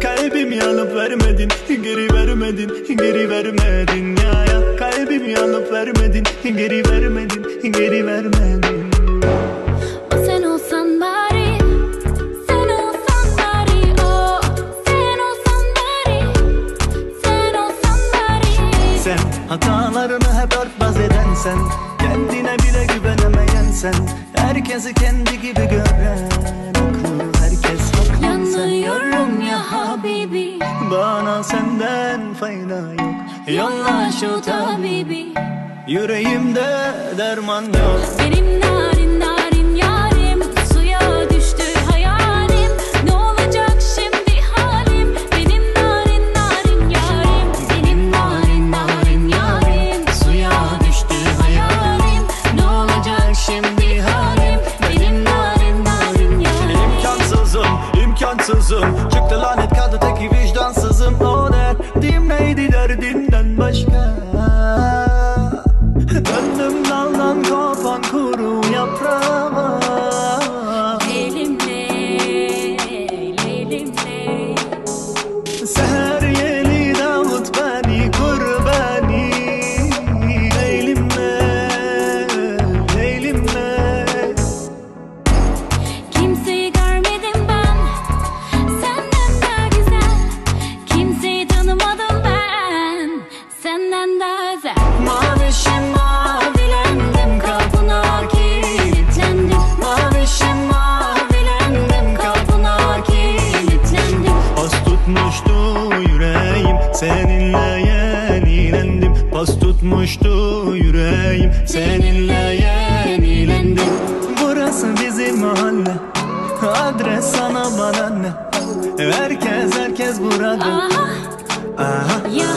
Kalbimi alıp vermedin Geri vermedin Geri vermedin. Ya ya Kalbimi alıp vermedin Geri vermedin Geri vermedin. O sen olsan bari Sen olsan bari O sen olsan bari Sen olsan bari. Sen hatalarını hep örtbas eden sen Kendine bile güvenemeyen sen Herkesi kendi gibi gören senden fayda yok. Yolla şu tabibi. Yüreğimde derman yok. Benim narin narin yarim Suya düştü hayalim. Ne olacak şimdi halim? Benim narin narin yarim Benim narin narin yarim Suya düştü hayalim. Ne olacak şimdi halim? Benim narin narin yarim. İmkansızım, imkansızım. Çıktı lanet kaldı tek neydi derdinden başka Döndüm daldan kopan kuru Pas tutmuştu yüreğim. Seninle yenilendim. Burası bizim mahalle. Adres sana bana ne? Herkes herkes burada. Aha. Aha. ya